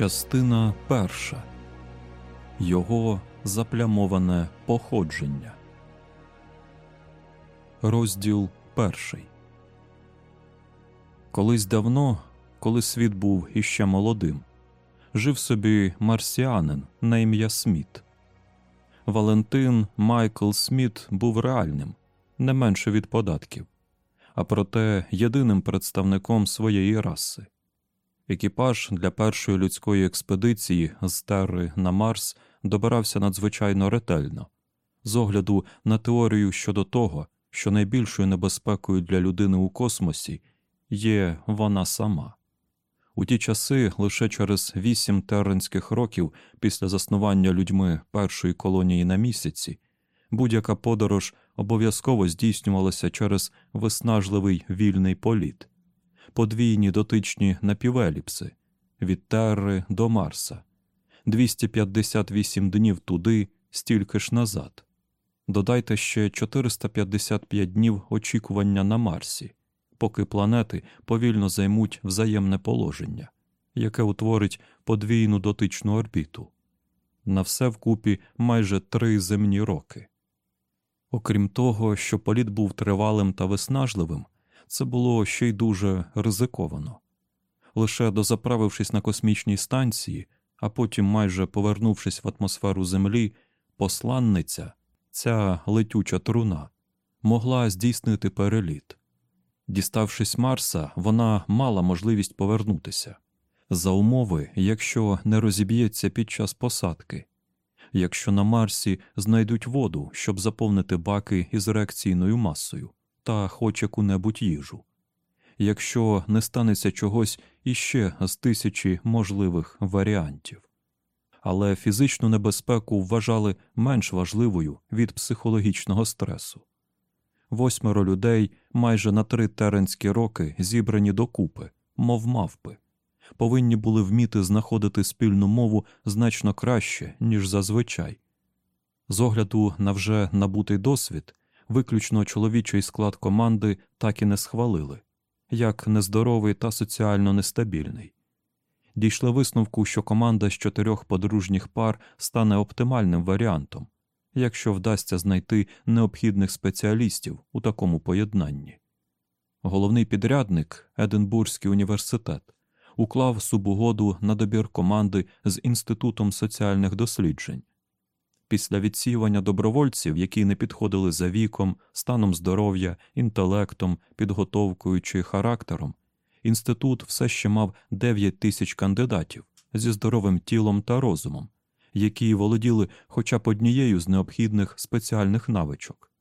Частина перша Його заплямоване походження. Розділ перший. Колись давно, коли світ був іще молодим, жив собі марсіанин на ім'я Сміт. Валентин Майкл Сміт був реальним, не менше від податків, а проте єдиним представником своєї раси. Екіпаж для першої людської експедиції з Терри на Марс добирався надзвичайно ретельно, з огляду на теорію щодо того, що найбільшою небезпекою для людини у космосі є вона сама. У ті часи лише через вісім терренських років після заснування людьми першої колонії на місяці будь-яка подорож обов'язково здійснювалася через виснажливий вільний політ подвійні дотичні напівеліпси від Терри до Марса, 258 днів туди, стільки ж назад. Додайте ще 455 днів очікування на Марсі, поки планети повільно займуть взаємне положення, яке утворить подвійну дотичну орбіту. На все вкупі майже три земні роки. Окрім того, що політ був тривалим та виснажливим, це було ще й дуже ризиковано. Лише дозаправившись на космічній станції, а потім майже повернувшись в атмосферу Землі, посланниця, ця летюча труна, могла здійснити переліт. Діставшись Марса, вона мала можливість повернутися за умови, якщо не розіб'ється під час посадки, якщо на Марсі знайдуть воду, щоб заповнити баки із реакційною масою та хоч яку-небудь їжу, якщо не станеться чогось іще з тисячі можливих варіантів. Але фізичну небезпеку вважали менш важливою від психологічного стресу. Восьмеро людей майже на три теренські роки зібрані докупи, мов мавпи, повинні були вміти знаходити спільну мову значно краще, ніж зазвичай. З огляду на вже набутий досвід, виключно чоловічий склад команди так і не схвалили, як нездоровий та соціально нестабільний. Дійшли висновку, що команда з чотирьох подружніх пар стане оптимальним варіантом, якщо вдасться знайти необхідних спеціалістів у такому поєднанні. Головний підрядник Единбурзький університет уклав субугоду на добір команди з Інститутом соціальних досліджень, Після відсіювання добровольців, які не підходили за віком, станом здоров'я, інтелектом, підготовкою чи характером, інститут все ще мав 9 тисяч кандидатів зі здоровим тілом та розумом, які володіли хоча б однією з необхідних спеціальних навичок.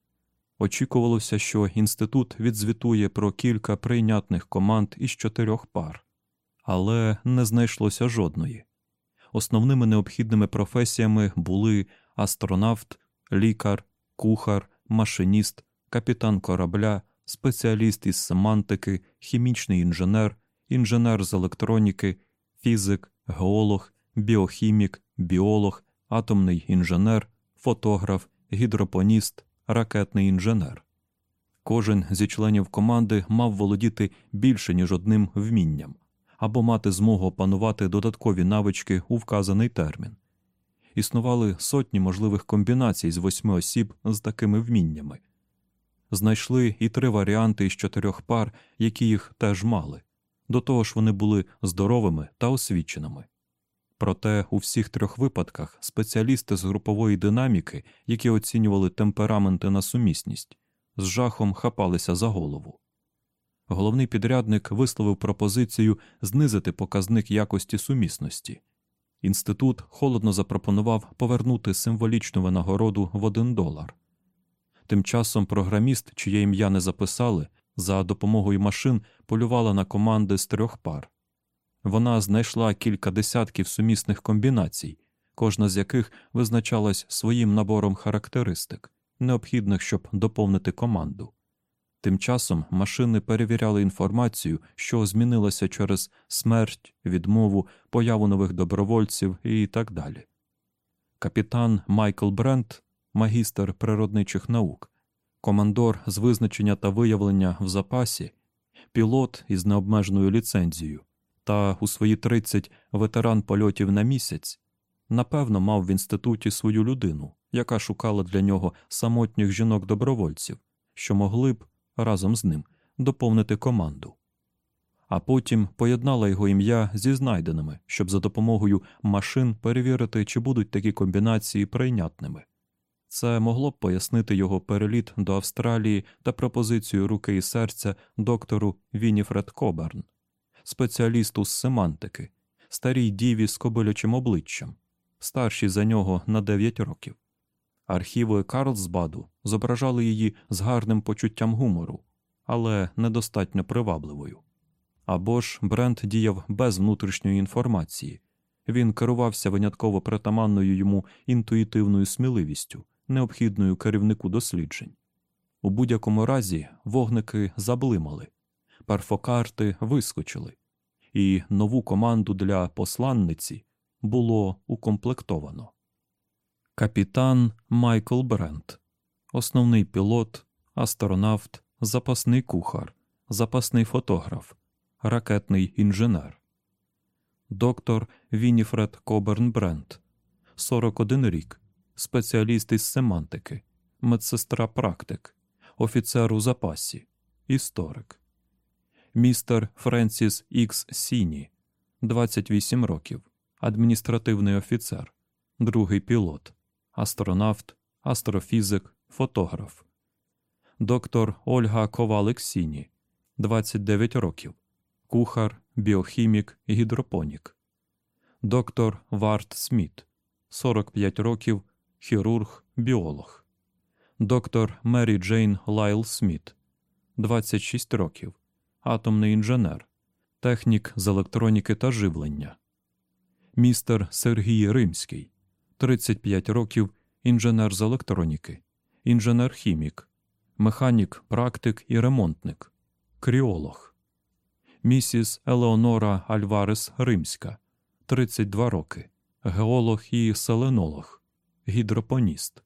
Очікувалося, що інститут відзвітує про кілька прийнятних команд із чотирьох пар, але не знайшлося жодної. Основними необхідними професіями були астронавт, лікар, кухар, машиніст, капітан корабля, спеціаліст із семантики, хімічний інженер, інженер з електроніки, фізик, геолог, біохімік, біолог, атомний інженер, фотограф, гідропоніст, ракетний інженер. Кожен зі членів команди мав володіти більше, ніж одним вмінням, або мати змогу опанувати додаткові навички у вказаний термін існували сотні можливих комбінацій з восьми осіб з такими вміннями. Знайшли і три варіанти із чотирьох пар, які їх теж мали. До того ж, вони були здоровими та освіченими. Проте у всіх трьох випадках спеціалісти з групової динаміки, які оцінювали темпераменти на сумісність, з жахом хапалися за голову. Головний підрядник висловив пропозицію знизити показник якості сумісності Інститут холодно запропонував повернути символічну винагороду в один долар. Тим часом програміст, чиє ім'я не записали, за допомогою машин полювала на команди з трьох пар. Вона знайшла кілька десятків сумісних комбінацій, кожна з яких визначалась своїм набором характеристик, необхідних, щоб доповнити команду. Тим часом машини перевіряли інформацію, що змінилася через смерть, відмову, появу нових добровольців і так далі. Капітан Майкл Брент, магістр природничих наук, командор з визначення та виявлення в запасі, пілот із необмеженою ліцензією та у свої 30 ветеран польотів на місяць, напевно, мав в інституті свою людину, яка шукала для нього самотніх жінок-добровольців, що могли б разом з ним доповнити команду. А потім поєднала його ім'я зі знайденими, щоб за допомогою машин перевірити, чи будуть такі комбінації прийнятними. Це могло б пояснити його переліт до Австралії та пропозицію руки і серця доктору Вініфред Коберн, спеціалісту з семантики, старій діві з кобилячим обличчям, старшій за нього на 9 років. Архіви Карлсбаду зображали її з гарним почуттям гумору, але недостатньо привабливою. Або ж Брент діяв без внутрішньої інформації, він керувався винятково притаманною йому інтуїтивною сміливістю, необхідною керівнику досліджень. У будь-якому разі вогники заблимали, перфокарти вискочили, і нову команду для посланниці було укомплектовано. Капітан Майкл Брент, основний пілот, астронавт, запасний кухар, запасний фотограф, ракетний інженер, доктор Вініфред Коберн Брент, 41 рік, спеціаліст із семантики, медсестра практик, офіцер у запасі, історик, містер Френсіс Ікс Сіні, 28 років, адміністративний офіцер, другий пілот астронавт, астрофізик, фотограф, доктор Ольга Ковалик Сіні, 29 років, кухар, біохімік, гідропонік, доктор Ворд Сміт, 45 років, хірург, біолог, доктор Мері Джейн Лайл Сміт, 26 років, атомний інженер, технік з електроніки та живлення, містер Сергій Римський. 35 років інженер з електроніки, інженер-хімік, механік, практик і ремонтник, кріолог, місіс Елеонора Альварес Римська, 32 роки, геолог і селенолог, гідропоніст.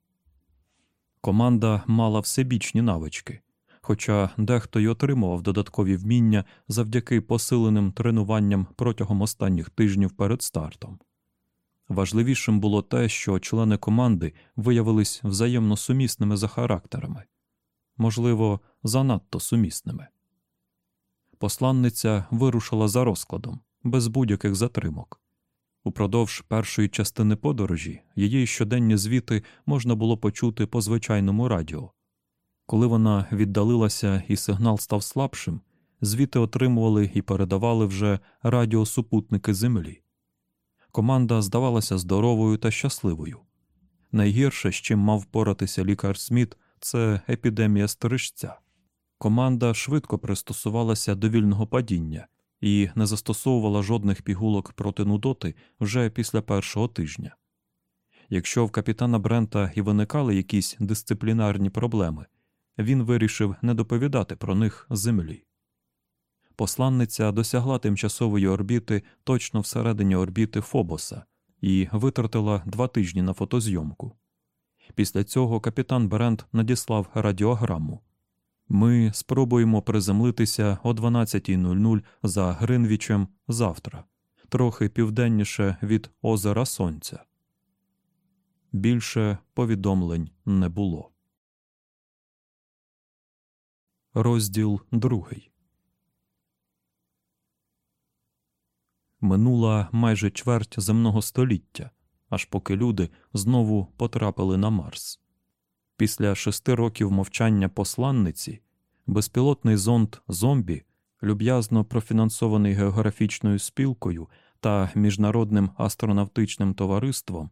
Команда мала всебічні навички, хоча дехто й отримував додаткові вміння завдяки посиленим тренуванням протягом останніх тижнів перед стартом. Важливішим було те, що члени команди виявились взаємно сумісними за характерами, можливо, занадто сумісними. Посланниця вирушила за розкладом, без будь-яких затримок. Упродовж першої частини подорожі її щоденні звіти можна було почути по звичайному радіо. Коли вона віддалилася і сигнал став слабшим, звіти отримували і передавали вже радіосупутники Землі. Команда здавалася здоровою та щасливою. Найгірше, з чим мав поратися лікар Сміт, це епідемія стрижця. Команда швидко пристосувалася до вільного падіння і не застосовувала жодних пігулок проти нудоти вже після першого тижня. Якщо в капітана Брента і виникали якісь дисциплінарні проблеми, він вирішив не доповідати про них землі. Посланниця досягла тимчасової орбіти точно всередині орбіти Фобоса і витратила два тижні на фотозйомку. Після цього капітан Брент надіслав радіограму. Ми спробуємо приземлитися о 12.00 за Гринвічем завтра, трохи південніше від озера Сонця. Більше повідомлень не було. Розділ другий. Минула майже чверть земного століття, аж поки люди знову потрапили на Марс. Після шести років мовчання посланниці безпілотний зонд зомбі, люб'язно профінансований географічною спілкою та міжнародним астронавтичним товариством,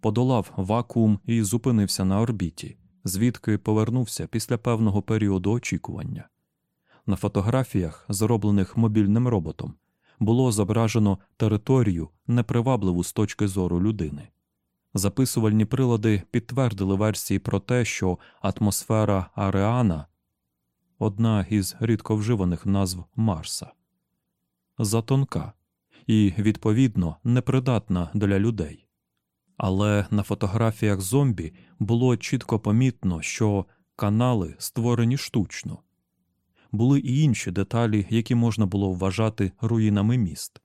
подолав вакуум і зупинився на орбіті, звідки повернувся після певного періоду очікування. На фотографіях, зроблених мобільним роботом, було зображено територію, непривабливу з точки зору людини. Записувальні прилади підтвердили версії про те, що атмосфера Ареана одна із рідко вживаних назв Марса, затонка і, відповідно, непридатна для людей. Але на фотографіях зомбі було чітко помітно, що канали створені штучно. Були і інші деталі, які можна було вважати руїнами міст.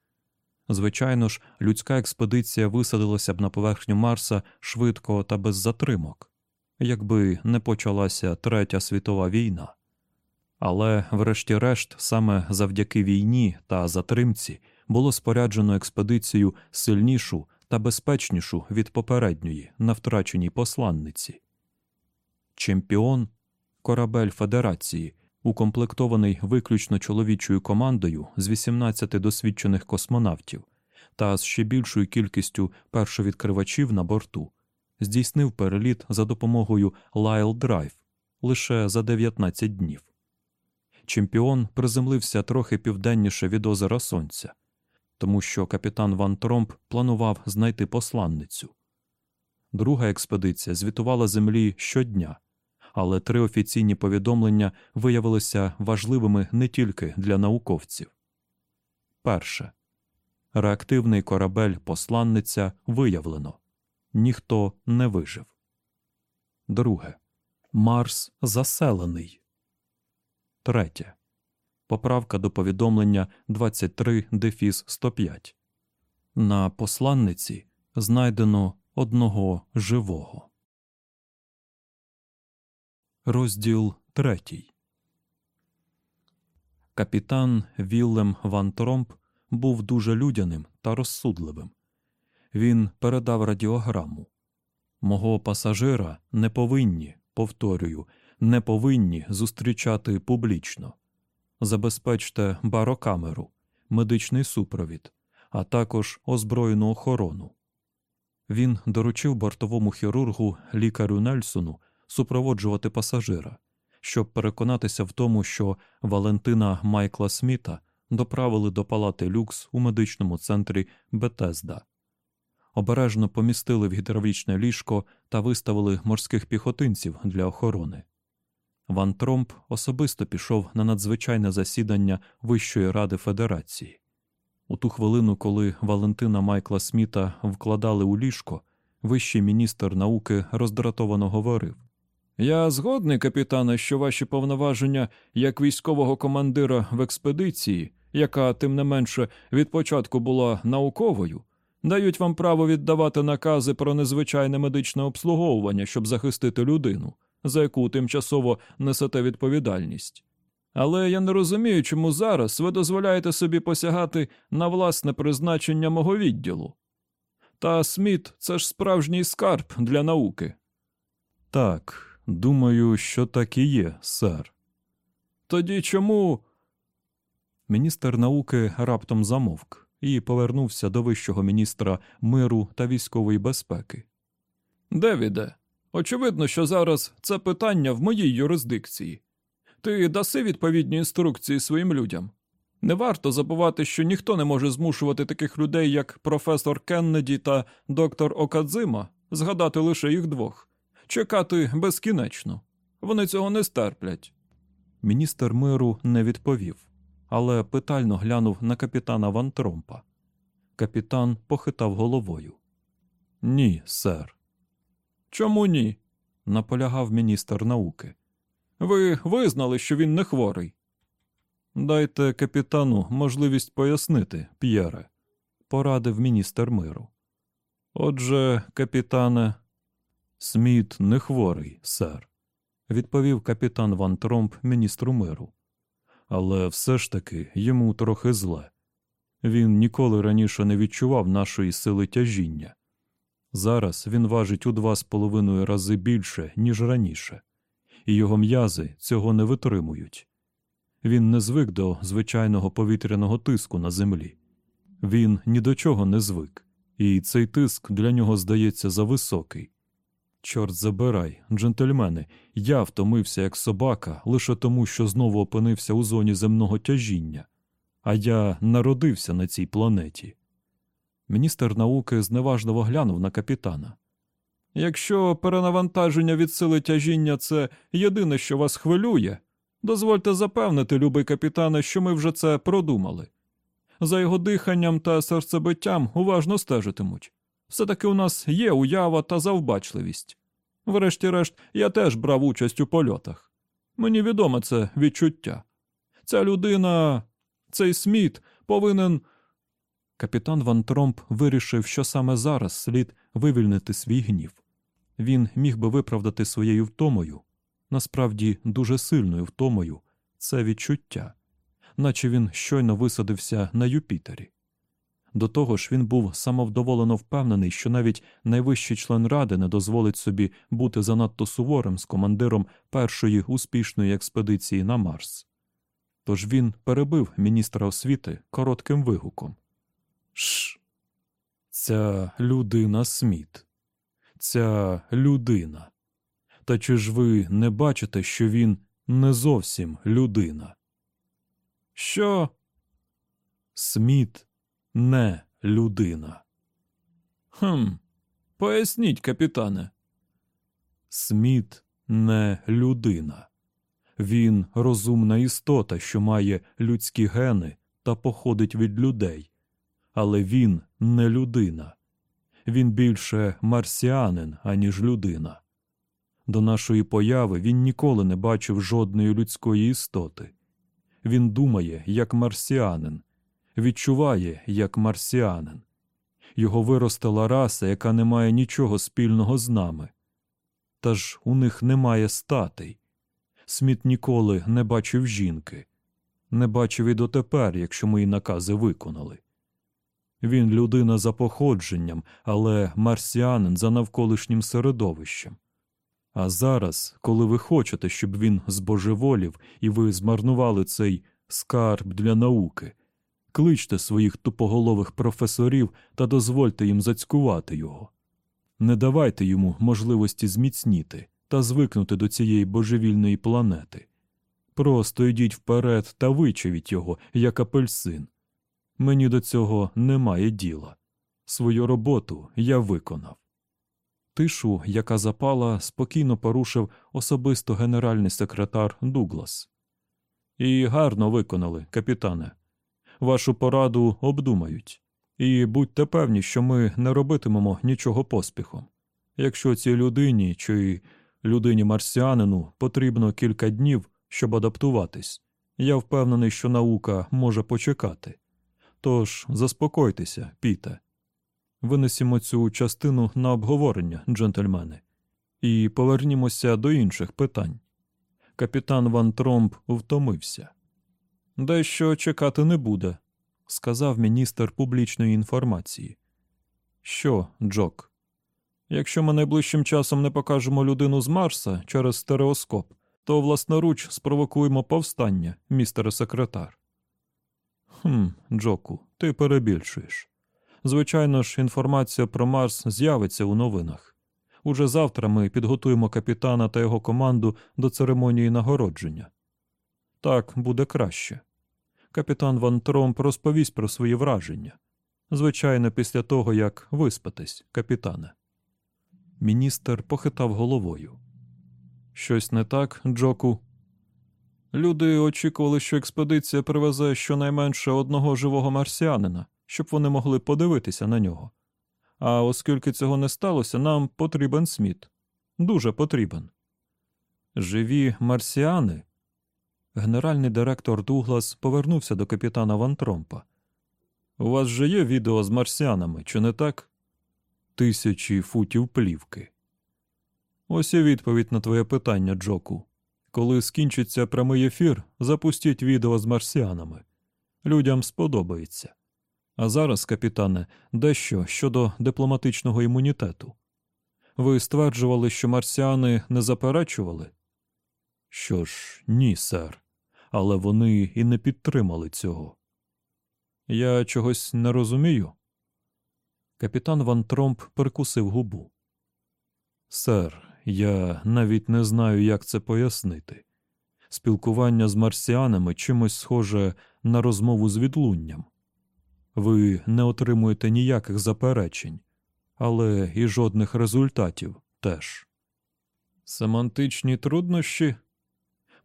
Звичайно ж, людська експедиція висадилася б на поверхню Марса швидко та без затримок, якби не почалася Третя світова війна. Але, врешті-решт, саме завдяки війні та затримці було споряджено експедицію сильнішу та безпечнішу від попередньої на втраченій посланниці. «Чемпіон», корабель Федерації, укомплектований виключно чоловічою командою з 18 досвідчених космонавтів та з ще більшою кількістю першовідкривачів на борту, здійснив переліт за допомогою Лайл Драйв лише за 19 днів. Чемпіон приземлився трохи південніше від озера Сонця, тому що капітан Ван Тромп планував знайти «Посланницю». Друга експедиція звітувала землі щодня, але три офіційні повідомлення виявилися важливими не тільки для науковців. Перше реактивний корабель посланниця виявлено ніхто не вижив. Друге Марс заселений. Третє. Поправка до повідомлення 23 дефіс 105. На посланниці знайдено одного живого. Розділ третій. Капітан Віллем Ван Тромп був дуже людяним та розсудливим. Він передав радіограму. Мого пасажира не повинні, повторюю, не повинні зустрічати публічно. Забезпечте барокамеру, медичний супровід, а також озброєну охорону. Він доручив бортовому хірургу лікарю Нельсону супроводжувати пасажира, щоб переконатися в тому, що Валентина Майкла Сміта доправили до палати люкс у медичному центрі Бетезда. Обережно помістили в гідравлічне ліжко та виставили морських піхотинців для охорони. Ван Тромп особисто пішов на надзвичайне засідання Вищої ради Федерації. У ту хвилину, коли Валентина Майкла Сміта вкладали у ліжко, вищий міністр науки роздратовано говорив Я згодний, капітане, що ваші повноваження як військового командира в експедиції, яка, тим не менше, від початку була науковою, дають вам право віддавати накази про незвичайне медичне обслуговування, щоб захистити людину за яку тимчасово несете відповідальність. Але я не розумію, чому зараз ви дозволяєте собі посягати на власне призначення мого відділу. Та Сміт це ж справжній скарб для науки. Так, думаю, що так і є, сер. Тоді чому. Міністр науки раптом замовк і повернувся до вищого міністра миру та військової безпеки. Девіде, Очевидно, що зараз це питання в моїй юрисдикції. Ти даси відповідні інструкції своїм людям. Не варто забувати, що ніхто не може змушувати таких людей, як професор Кеннеді та доктор Окадзима, згадати лише їх двох, чекати безкінечно. Вони цього не стерплять. Міністр миру не відповів, але питально глянув на капітана Ван Тромпа. Капітан похитав головою. Ні, сер. Чому ні? наполягав міністр науки. Ви визнали, що він не хворий. Дайте капітану можливість пояснити, П'єре, порадив міністр миру. Отже, капітане, Сміт не хворий, сер, відповів капітан Ван Тромп міністру миру. Але все ж таки йому трохи зле. Він ніколи раніше не відчував нашої сили тяжіння. Зараз він важить у два з половиною рази більше, ніж раніше, і його м'язи цього не витримують. Він не звик до звичайного повітряного тиску на землі. Він ні до чого не звик, і цей тиск для нього здається зависокий. Чорт забирай, джентльмени, я втомився як собака лише тому, що знову опинився у зоні земного тяжіння, а я народився на цій планеті. Міністр науки зневажливо глянув на капітана. Якщо перенавантаження від сили тяжіння це єдине, що вас хвилює, дозвольте запевнити, любий капітане, що ми вже це продумали. За його диханням та серцебиттям уважно стежитимуть. Все-таки у нас є уява та завбачливість. Врешті-решт, я теж брав участь у польотах. Мені відоме це відчуття. Ця людина, цей сміт повинен. Капітан Ван Тромп вирішив, що саме зараз слід вивільнити свій гнів. Він міг би виправдати своєю втомою, насправді дуже сильною втомою, це відчуття, наче він щойно висадився на Юпітері. До того ж, він був самовдоволено впевнений, що навіть найвищий член ради не дозволить собі бути занадто суворим з командиром першої успішної експедиції на Марс. Тож він перебив міністра освіти коротким вигуком. Ш. Ця людина Сміт. Ця людина. Та чи ж ви не бачите, що він не зовсім людина? Що? Сміт не людина. Хм, поясніть, капітане. Сміт не людина. Він розумна істота, що має людські гени та походить від людей. Але він не людина. Він більше марсіанин, аніж людина. До нашої появи він ніколи не бачив жодної людської істоти. Він думає, як марсіанин, відчуває, як марсіанин. Його виростила раса, яка не має нічого спільного з нами. Та ж у них немає статей. Сміт ніколи не бачив жінки, не бачив і дотепер, якщо мої накази виконали. Він людина за походженням, але марсіанин за навколишнім середовищем. А зараз, коли ви хочете, щоб він збожеволів і ви змарнували цей скарб для науки, кличте своїх тупоголових професорів та дозвольте їм зацькувати його. Не давайте йому можливості зміцніти та звикнути до цієї божевільної планети. Просто йдіть вперед та вичавіть його, як апельсин. Мені до цього немає діла. Свою роботу я виконав. Тишу, яка запала, спокійно порушив особисто генеральний секретар Дуглас. І гарно виконали, капітане. Вашу пораду обдумають. І будьте певні, що ми не робитимемо нічого поспіхом. Якщо цій людині чи людині марсіанину потрібно кілька днів, щоб адаптуватись, я впевнений, що наука може почекати. Тож заспокойтеся, піте. Винесімо цю частину на обговорення, джентльмени, і повернімося до інших питань. Капітан Ван Тромп втомився. Дещо чекати не буде, сказав міністр публічної інформації. Що, Джок? Якщо ми найближчим часом не покажемо людину з Марса через стереоскоп, то власноруч спровокуємо повстання, містере секретар. Хм, Джоку, ти перебільшуєш. Звичайно ж, інформація про Марс з'явиться у новинах. Уже завтра ми підготуємо капітана та його команду до церемонії нагородження. Так буде краще. Капітан Ван Тромп розповість про свої враження. Звичайно, після того, як виспатись, капітане. Міністр похитав головою. Щось не так, Джоку. Люди очікували, що експедиція привезе щонайменше одного живого марсіанина, щоб вони могли подивитися на нього. А оскільки цього не сталося, нам потрібен Сміт. Дуже потрібен. Живі марсіани. Генеральний директор Дуглас повернувся до капітана Ван Тромпа. У вас же є відео з марсіанами, чи не так? Тисячі футів плівки. Ось і відповідь на твоє питання, Джоку. Коли скінчиться прямий ефір, запустіть відео з марсіанами. Людям сподобається. А зараз, капітане, дещо щодо дипломатичного імунітету. Ви стверджували, що марсіани не заперечували? Що ж, ні, сер, але вони і не підтримали цього. Я чогось не розумію. Капітан Ван Тромп прикусив губу. Сер, я навіть не знаю, як це пояснити. Спілкування з марсіанами чимось схоже на розмову з відлунням. Ви не отримуєте ніяких заперечень, але і жодних результатів теж. Семантичні труднощі?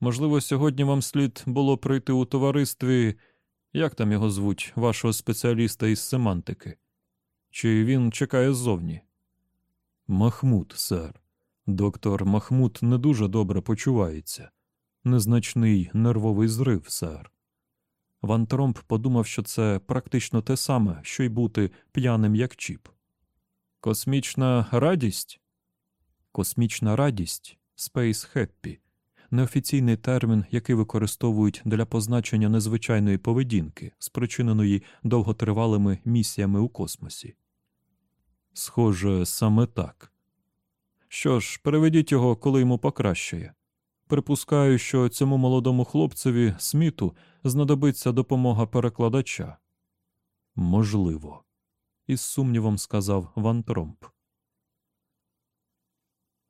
Можливо, сьогодні вам слід було прийти у товаристві, як там його звуть, вашого спеціаліста із семантики? Чи він чекає ззовні? Махмуд, сер. Доктор Махмуд не дуже добре почувається. Незначний нервовий зрив, сер. Ван Тромп подумав, що це практично те саме, що й бути п'яним як чіп. Космічна радість? Космічна радість Space Happy неофіційний термін, який використовують для позначення незвичайної поведінки, спричиненої довготривалими місіями у космосі. Схоже, саме так. Що ж, переведіть його, коли йому покращує. Припускаю, що цьому молодому хлопцеві сміту знадобиться допомога перекладача. Можливо, із сумнівом сказав Ван Тромп.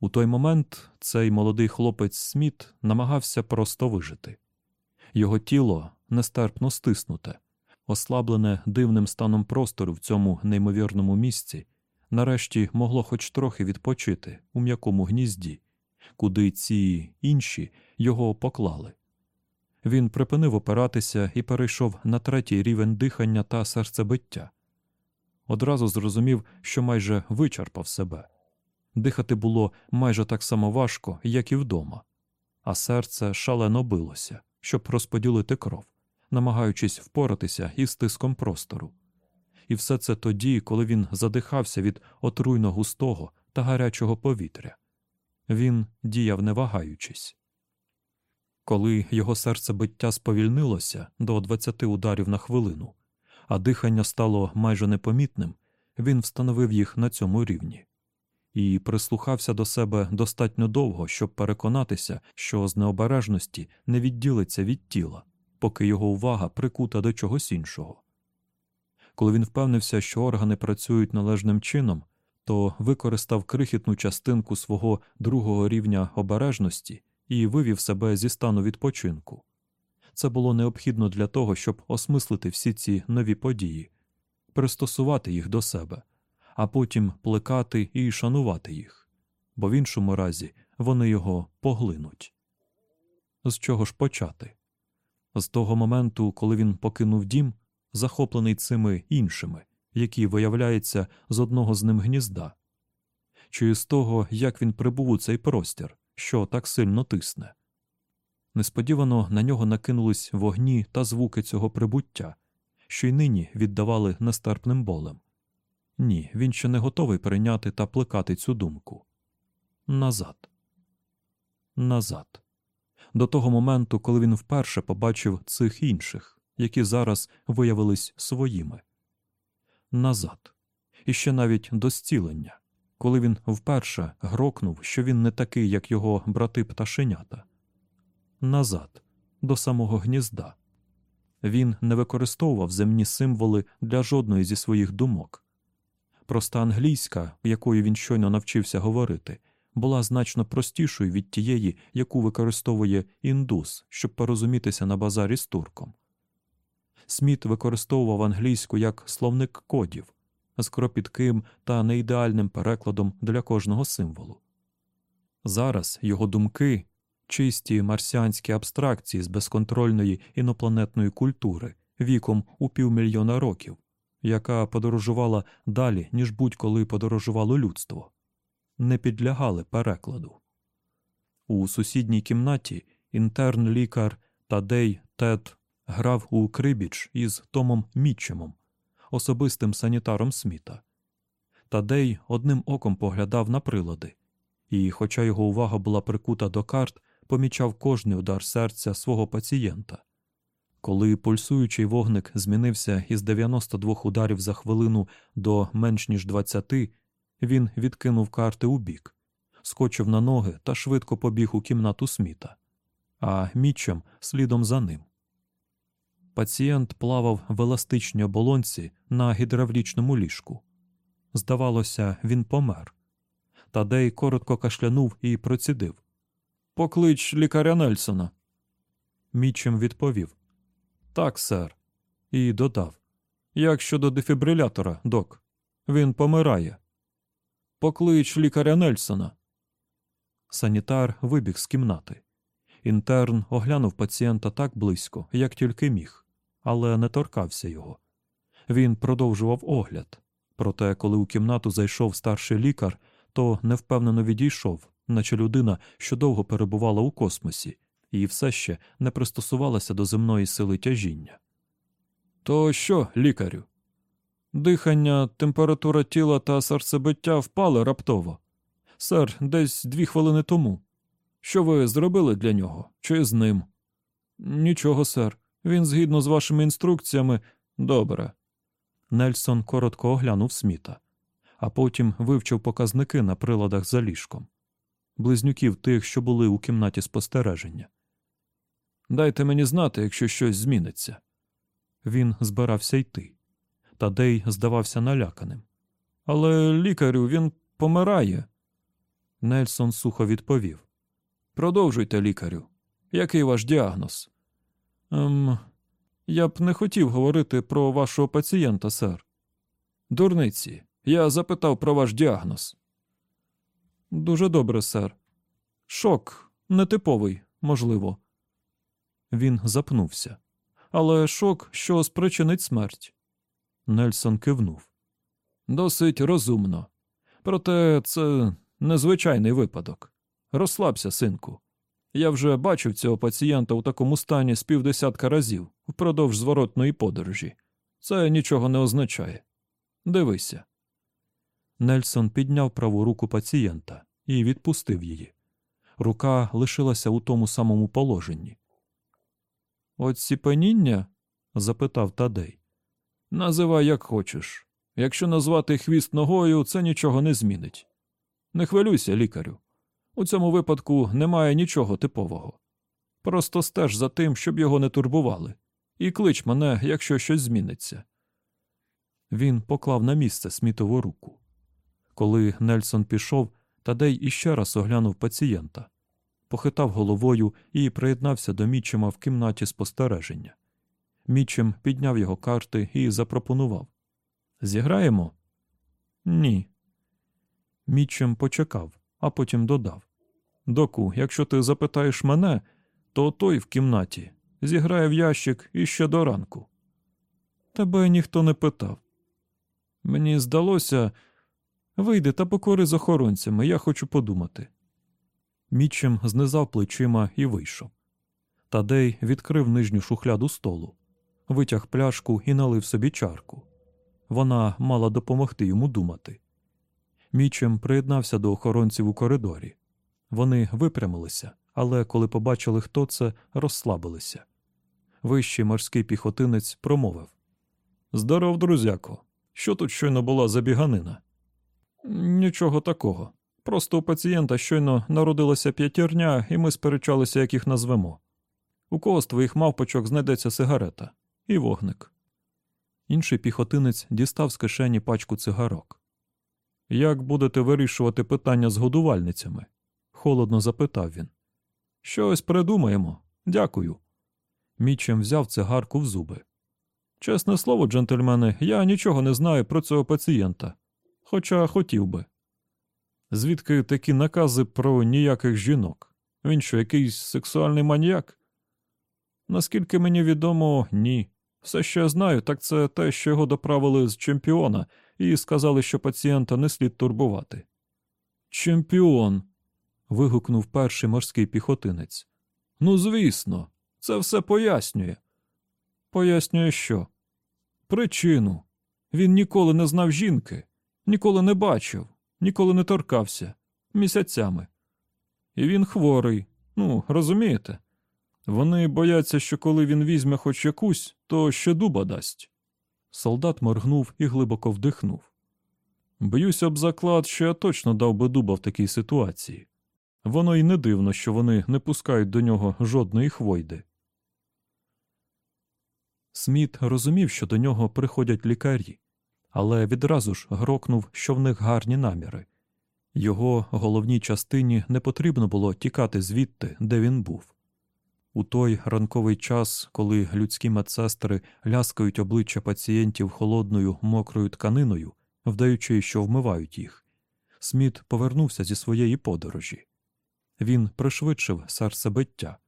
У той момент цей молодий хлопець Сміт намагався просто вижити. Його тіло нестерпно стиснуте, ослаблене дивним станом простору в цьому неймовірному місці, нарешті могло хоч трохи відпочити у м'якому гнізді, куди ці інші його поклали. Він припинив опиратися і перейшов на третій рівень дихання та серцебиття. Одразу зрозумів, що майже вичерпав себе. Дихати було майже так само важко, як і вдома, а серце шалено билося, щоб розподілити кров, намагаючись впоратися із тиском простору. І все це тоді, коли він задихався від отруйно густого та гарячого повітря. Він діяв не вагаючись. Коли його серцебиття сповільнилося до 20 ударів на хвилину, а дихання стало майже непомітним, він встановив їх на цьому рівні і прислухався до себе достатньо довго, щоб переконатися, що з необережності не відділиться від тіла, поки його увага прикута до чогось іншого. Коли він впевнився, що органи працюють належним чином, то використав крихітну частинку свого другого рівня обережності і вивів себе зі стану відпочинку. Це було необхідно для того, щоб осмислити всі ці нові події, пристосувати їх до себе, а потім плекати і шанувати їх, бо в іншому разі вони його поглинуть. З чого ж почати? З того моменту, коли він покинув дім, захоплений цими іншими, які виявляються з одного з ним гнізда, чи з того, як він прибув у цей простір, що так сильно тисне. Несподівано на нього накинулись вогні та звуки цього прибуття, що й нині віддавали нестерпним болем. Ні, він ще не готовий прийняти та плекати цю думку. Назад. Назад. До того моменту, коли він вперше побачив цих інших, які зараз виявились своїми. Назад. І ще навіть до зцілення, коли він вперше грокнув, що він не такий, як його брати пташенята. Назад, до самого гнізда. Він не використовував земні символи для жодної зі своїх думок. Проста англійська, якою він щойно навчився говорити, була значно простішою від тієї, яку використовує індус, щоб порозумітися на базарі з турком. Сміт використовував англійську як словник кодів з кропітким та неідеальним перекладом для кожного символу. Зараз його думки, чисті марсіанські абстракції з безконтрольної інопланетної культури віком у півмільйона років, яка подорожувала далі, ніж будь-коли подорожувало людство, не підлягали перекладу. У сусідній кімнаті інтерн лікар Тадей Тед грав у крибіч із Томом Мітчемом, особистим санітаром Сміта. Тадей одним оком поглядав на прилади, і, хоча його увага була прикута до карт, помічав кожний удар серця свого пацієнта. Коли пульсуючий вогник змінився із 92 ударів за хвилину до менш ніж 20, він відкинув карти у бік, скочив на ноги та швидко побіг у кімнату сміта, а мічем слідом за ним. Пацієнт плавав в еластичній оболонці на гідравлічному ліжку. Здавалося, він помер. Тадей коротко кашлянув і процідив. Поклич лікаря Нельсона. Мічем відповів Так, сер. І додав Як щодо дефібрилятора, док? Він помирає. Поклич лікаря Нельсона. Санітар вибіг з кімнати. Інтерн оглянув пацієнта так близько, як тільки міг, але не торкався його. Він продовжував огляд. Проте, коли у кімнату зайшов старший лікар, то невпевнено відійшов, наче людина, що довго перебувала у космосі, і все ще не пристосувалася до земної сили тяжіння. То що, лікарю? Дихання, температура тіла та серцебиття впали раптово. Сер, десь дві хвилини тому. Що ви зробили для нього? Чи з ним? Нічого, сер. Він згідно з вашими інструкціями. Добре. Нельсон коротко оглянув сміта, а потім вивчив показники на приладах за ліжком, близнюків тих, що були у кімнаті спостереження. Дайте мені знати, якщо щось зміниться. Він збирався йти. Тадей здавався наляканим. Але лікарю він помирає. Нельсон сухо відповів. Продовжуйте, лікарю. Який ваш діагноз? Ем, я б не хотів говорити про вашого пацієнта, сер. Дурниці, я запитав про ваш діагноз. Дуже добре, сер. Шок нетиповий, можливо. Він запнувся. Але шок, що спричинить смерть. Нельсон кивнув. Досить розумно. Проте це незвичайний випадок. Розслабся, синку. Я вже бачив цього пацієнта у такому стані з півдесятка разів впродовж зворотної подорожі. Це нічого не означає. Дивися. Нельсон підняв праву руку пацієнта і відпустив її. Рука лишилася у тому самому положенні. Оціпеніння? запитав Тадей. Називай, як хочеш. Якщо назвати хвіст ногою, це нічого не змінить. Не хвилюйся, лікарю. У цьому випадку немає нічого типового. Просто стеж за тим, щоб його не турбували, і клич мене, якщо щось зміниться. Він поклав на місце смітову руку. Коли Нельсон пішов, Тадей іще раз оглянув пацієнта, похитав головою і приєднався до Мічема в кімнаті спостереження. Мічем підняв його карти і запропонував Зіграємо? Ні. Мічем почекав, а потім додав Доку, якщо ти запитаєш мене, то той в кімнаті зіграє в ящик іще до ранку. Тебе ніхто не питав. Мені здалося, вийди та покори з охоронцями, я хочу подумати. Мічем знизав плечима і вийшов. Тадей відкрив нижню шухляду столу, витяг пляшку і налив собі чарку. Вона мала допомогти йому думати. Мічем приєднався до охоронців у коридорі. Вони випрямилися, але коли побачили, хто це, розслабилися. Вищий морський піхотинець промовив Здоров, друзяко. Що тут щойно була за біганина? Нічого такого. Просто у пацієнта щойно народилася п'ятірня, і ми сперечалися, як їх назвемо. У кого з твоїх мавпочок знайдеться сигарета і вогник. Інший піхотинець дістав з кишені пачку цигарок. Як будете вирішувати питання з годувальницями? холодно запитав він. Щось придумаємо. Дякую. Мічем взяв цигарку в зуби. Чесне слово, джентльмени, я нічого не знаю про цього пацієнта, хоча хотів би. Звідки такі накази про ніяких жінок? Він що, якийсь сексуальний маньяк? Наскільки мені відомо, ні. Все, що я знаю, так це те, що його доправили з чемпіона і сказали, що пацієнта не слід турбувати. Чемпіон. вигукнув перший морський піхотинець. Ну, звісно, це все пояснює. Пояснює що? Причину. Він ніколи не знав жінки, ніколи не бачив, ніколи не торкався місяцями. І він хворий. Ну, розумієте? Вони бояться, що коли він візьме хоч якусь, то ще дуба дасть. Солдат моргнув і глибоко вдихнув. Боюся об заклад, що я точно дав би дуба в такій ситуації. Воно й не дивно, що вони не пускають до нього жодної хвойди. Сміт розумів, що до нього приходять лікарі, але відразу ж грокнув, що в них гарні наміри. Його головній частині не потрібно було тікати звідти, де він був. У той ранковий час, коли людські медсестри ляскають обличчя пацієнтів холодною мокрою тканиною, вдаючи, що вмивають їх, Сміт повернувся зі своєї подорожі. Він пришвидшив серцебиття,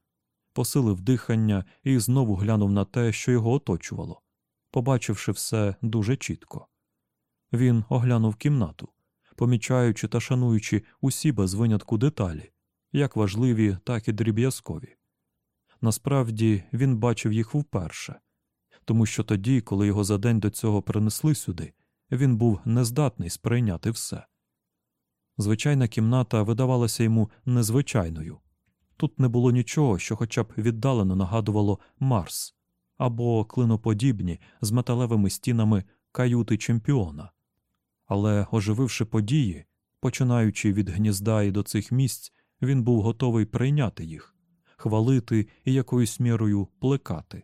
посилив дихання і знову глянув на те, що його оточувало, побачивши все дуже чітко. Він оглянув кімнату, помічаючи та шануючи усі без винятку деталі, як важливі, так і дріб'язкові. Насправді він бачив їх вперше, тому що тоді, коли його за день до цього принесли сюди, він був нездатний сприйняти все. Звичайна кімната видавалася йому незвичайною. Тут не було нічого, що хоча б віддалено нагадувало Марс або клиноподібні з металевими стінами каюти чемпіона. Але, ожививши події, починаючи від гнізда і до цих місць, він був готовий прийняти їх, хвалити і якоюсь мірою плекати.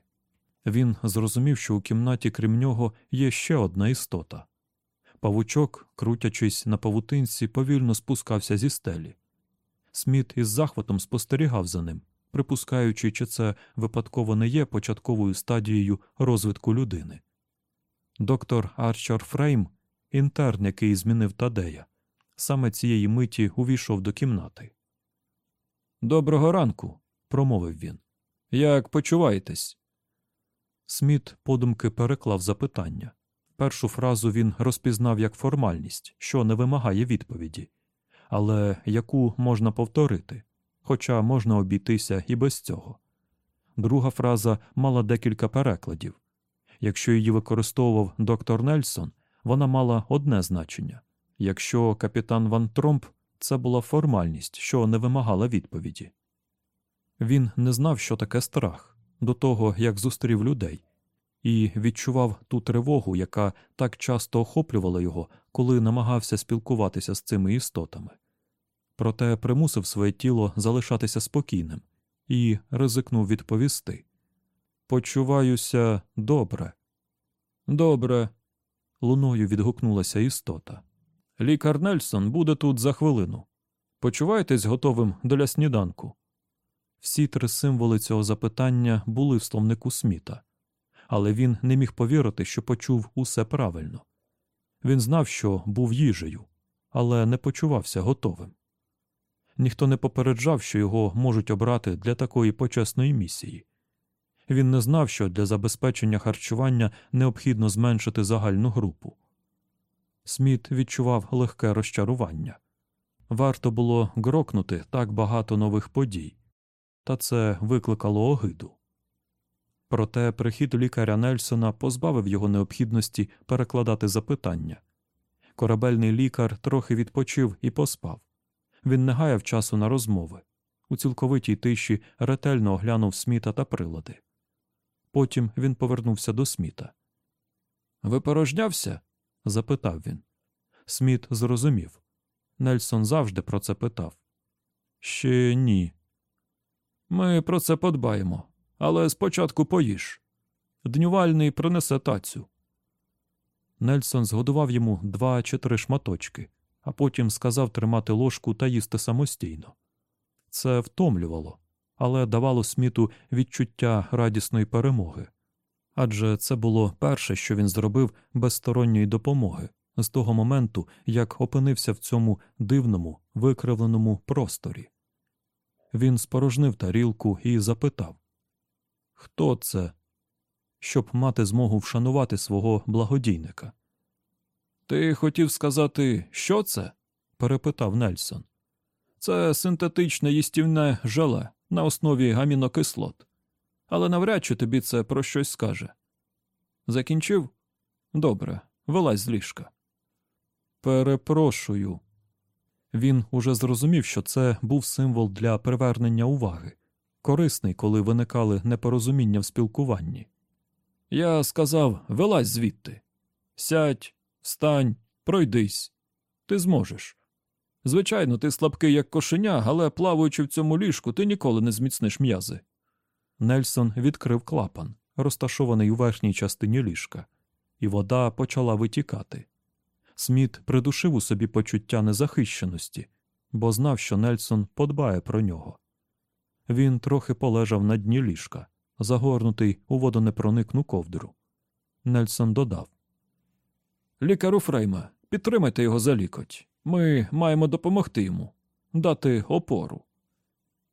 Він зрозумів, що у кімнаті, крім нього, є ще одна істота. Павучок, крутячись на павутинці, повільно спускався зі стелі. Сміт із захватом спостерігав за ним, припускаючи, чи це випадково не є початковою стадією розвитку людини. Доктор Арчер Фрейм, інтерн, який змінив Тадея, саме цієї миті увійшов до кімнати. Доброго ранку, промовив він. Як почуваєтесь? Сміт подумки переклав запитання. Першу фразу він розпізнав як формальність, що не вимагає відповіді, але яку можна повторити, хоча можна обійтися і без цього. Друга фраза мала декілька перекладів. Якщо її використовував доктор Нельсон, вона мала одне значення. Якщо капітан Ван Тромп, це була формальність, що не вимагала відповіді. Він не знав, що таке страх, до того як зустрів людей, і відчував ту тривогу, яка так часто охоплювала його, коли намагався спілкуватися з цими істотами. Проте примусив своє тіло залишатися спокійним і ризикнув відповісти Почуваюся добре. Добре. Луною відгукнулася істота. Лікар Нельсон буде тут за хвилину. Почуваєтесь готовим для сніданку? Всі три символи цього запитання були в словнику Сміта, але він не міг повірити, що почув усе правильно. Він знав, що був їжею, але не почувався готовим. Ніхто не попереджав, що його можуть обрати для такої почесної місії. Він не знав, що для забезпечення харчування необхідно зменшити загальну групу. Сміт відчував легке розчарування. Варто було грокнути так багато нових подій, та це викликало огиду. Проте прихід лікаря Нельсона позбавив його необхідності перекладати запитання. Корабельний лікар трохи відпочив і поспав. Він не гаяв часу на розмови. У цілковитій тиші ретельно оглянув сміта та прилади. Потім він повернувся до сміта. Випорожнявся? запитав він. Сміт зрозумів. Нельсон завжди про це питав. Ще ні. Ми про це подбаємо, але спочатку поїж. Днювальний принесе тацю. Нельсон згодував йому два чи три шматочки, а потім сказав тримати ложку та їсти самостійно. Це втомлювало, але давало сміту відчуття радісної перемоги. Адже це було перше, що він зробив без сторонньої допомоги, з того моменту, як опинився в цьому дивному, викривленому просторі. Він спорожнив тарілку і запитав Хто це? Щоб мати змогу вшанувати свого благодійника. Ти хотів сказати, що це? перепитав Нельсон. Це синтетичне їстівне желе на основі амінокислот. Але навряд чи тобі це про щось скаже. Закінчив? Добре, вилазь з ліжка. Перепрошую. Він уже зрозумів, що це був символ для привернення уваги, корисний, коли виникали непорозуміння в спілкуванні. Я сказав вилазь звідти. Сядь, встань, пройдись. Ти зможеш. Звичайно, ти слабкий, як кошеня, але плаваючи в цьому ліжку, ти ніколи не зміцниш м'язи. Нельсон відкрив клапан, розташований у верхній частині ліжка, і вода почала витікати. Сміт придушив у собі почуття незахищеності, бо знав, що Нельсон подбає про нього. Він трохи полежав на дні ліжка, загорнутий у водонепроникну ковдру. Нельсон додав Лікару Фрейма, підтримайте його за лікоть. Ми маємо допомогти йому, дати опору.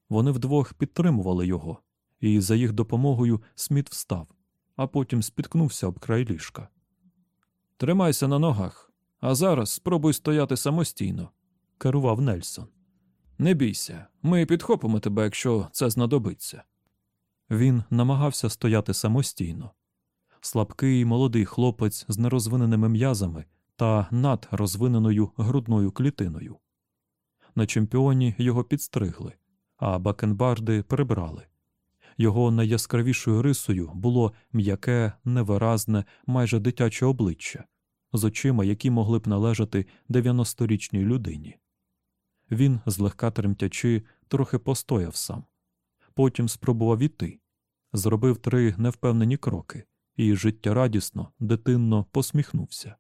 Вони вдвох підтримували його, і за їх допомогою Сміт встав, а потім спіткнувся об край ліжка. Тримайся на ногах, а зараз спробуй стояти самостійно, керував Нельсон. Не бійся, ми підхопимо тебе, якщо це знадобиться. Він намагався стояти самостійно. Слабкий молодий хлопець з нерозвиненими м'язами та надрозвиненою грудною клітиною. На чемпіоні його підстригли, а бакенбарди прибрали. Його найяскравішою рисою було м'яке, невиразне, майже дитяче обличчя, з очима, які могли б належати 90-річній людині. Він, злегка тремтячи, трохи постояв сам. Потім спробував іти, зробив три невпевнені кроки і життєрадісно, дитинно посміхнувся.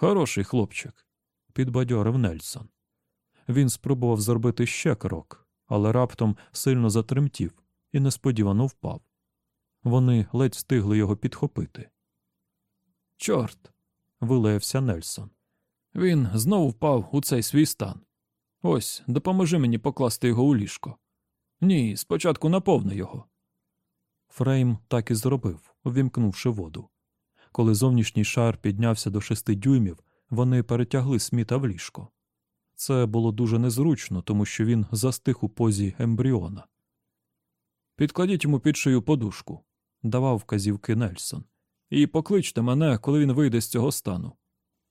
Хороший хлопчик, підбадьорив Нельсон. Він спробував зробити ще крок, але раптом сильно затремтів і несподівано впав. Вони ледь встигли його підхопити. Чорт. вилаявся Нельсон. Він знову впав у цей свій стан. Ось, допоможи мені покласти його у ліжко. Ні, спочатку наповни його. Фрейм так і зробив, увімкнувши воду. Коли зовнішній шар піднявся до шести дюймів, вони перетягли сміта в ліжко. Це було дуже незручно, тому що він застиг у позі ембріона. Підкладіть йому під шию подушку, давав вказівки Нельсон, і покличте мене, коли він вийде з цього стану.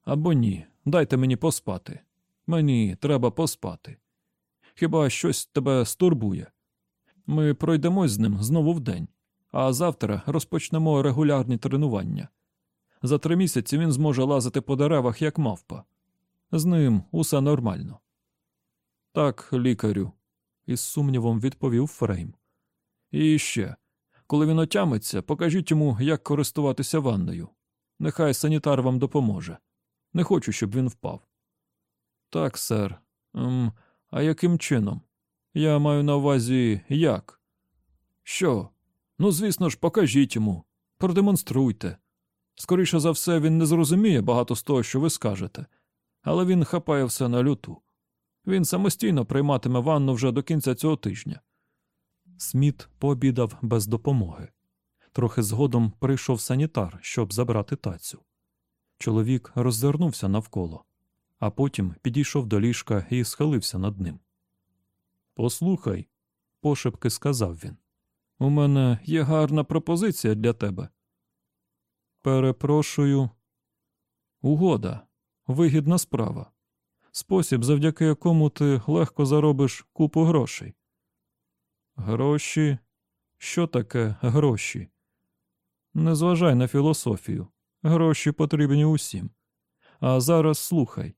Або ні, дайте мені поспати. Мені треба поспати. Хіба щось тебе стурбує? Ми пройдемось з ним знову вдень, а завтра розпочнемо регулярні тренування. За три місяці він зможе лазити по деревах, як мавпа. З ним усе нормально. Так, лікарю, із сумнівом відповів Фрейм. І ще, коли він отямиться, покажіть йому, як користуватися ванною. Нехай санітар вам допоможе. Не хочу, щоб він впав. Так, сер. Ем, А яким чином? Я маю на увазі як? Що? Ну, звісно ж, покажіть йому, продемонструйте. Скоріше за все, він не зрозуміє багато з того, що ви скажете, але він хапає все на люту. Він самостійно прийматиме ванну вже до кінця цього тижня. Сміт пообідав без допомоги. Трохи згодом прийшов санітар, щоб забрати тацю. Чоловік роззирнувся навколо, а потім підійшов до ліжка і схилився над ним. Послухай, пошепки сказав він. У мене є гарна пропозиція для тебе. Перепрошую. Угода, вигідна справа. Спосіб, завдяки якому ти легко заробиш купу грошей. Гроші? Що таке гроші? Не зважай на філософію. Гроші потрібні усім. А зараз слухай.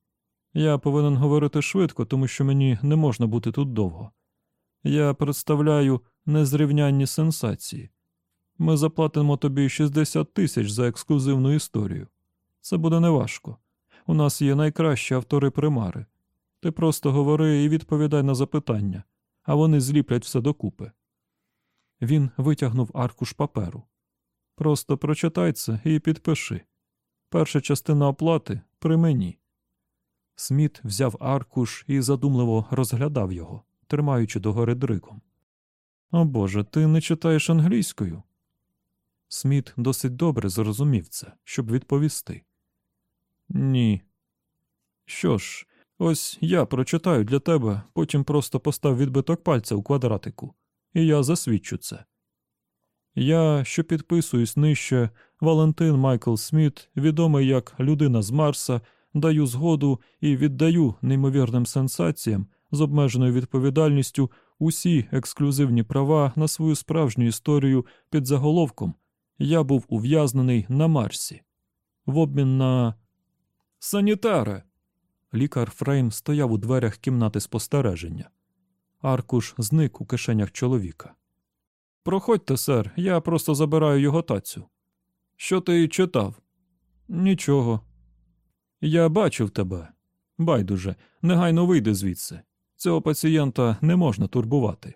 Я повинен говорити швидко, тому що мені не можна бути тут довго. Я представляю незрівнянні сенсації. Ми заплатимо тобі 60 тисяч за ексклюзивну історію. Це буде неважко. У нас є найкращі автори примари. Ти просто говори і відповідай на запитання, а вони зліплять все докупи. Він витягнув аркуш паперу. Просто прочитай це і підпиши. Перша частина оплати при мені. Сміт взяв аркуш і задумливо розглядав його, тримаючи догори дриком. О Боже, ти не читаєш англійською? Сміт досить добре зрозумів це, щоб відповісти. Ні. Що ж, ось я прочитаю для тебе, потім просто постав відбиток пальця у квадратику, і я засвідчу це. Я, що підписуюсь нижче, Валентин Майкл Сміт, відомий як людина з Марса, даю згоду і віддаю неймовірним сенсаціям з обмеженою відповідальністю усі ексклюзивні права на свою справжню історію під заголовком Я був ув'язнений на Марсі. В обмін на. Санітаре. Лікар Фрейм стояв у дверях кімнати спостереження. Аркуш зник у кишенях чоловіка. Проходьте, сер, я просто забираю його тацю. Що ти читав? Нічого. Я бачив тебе. Байдуже, негайно вийди звідси. Цього пацієнта не можна турбувати.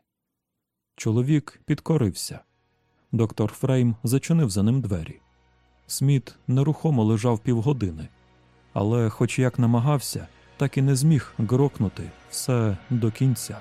Чоловік підкорився. Доктор Фрейм зачинив за ним двері. Сміт нерухомо лежав півгодини, але, хоч як намагався, так і не зміг грокнути все до кінця.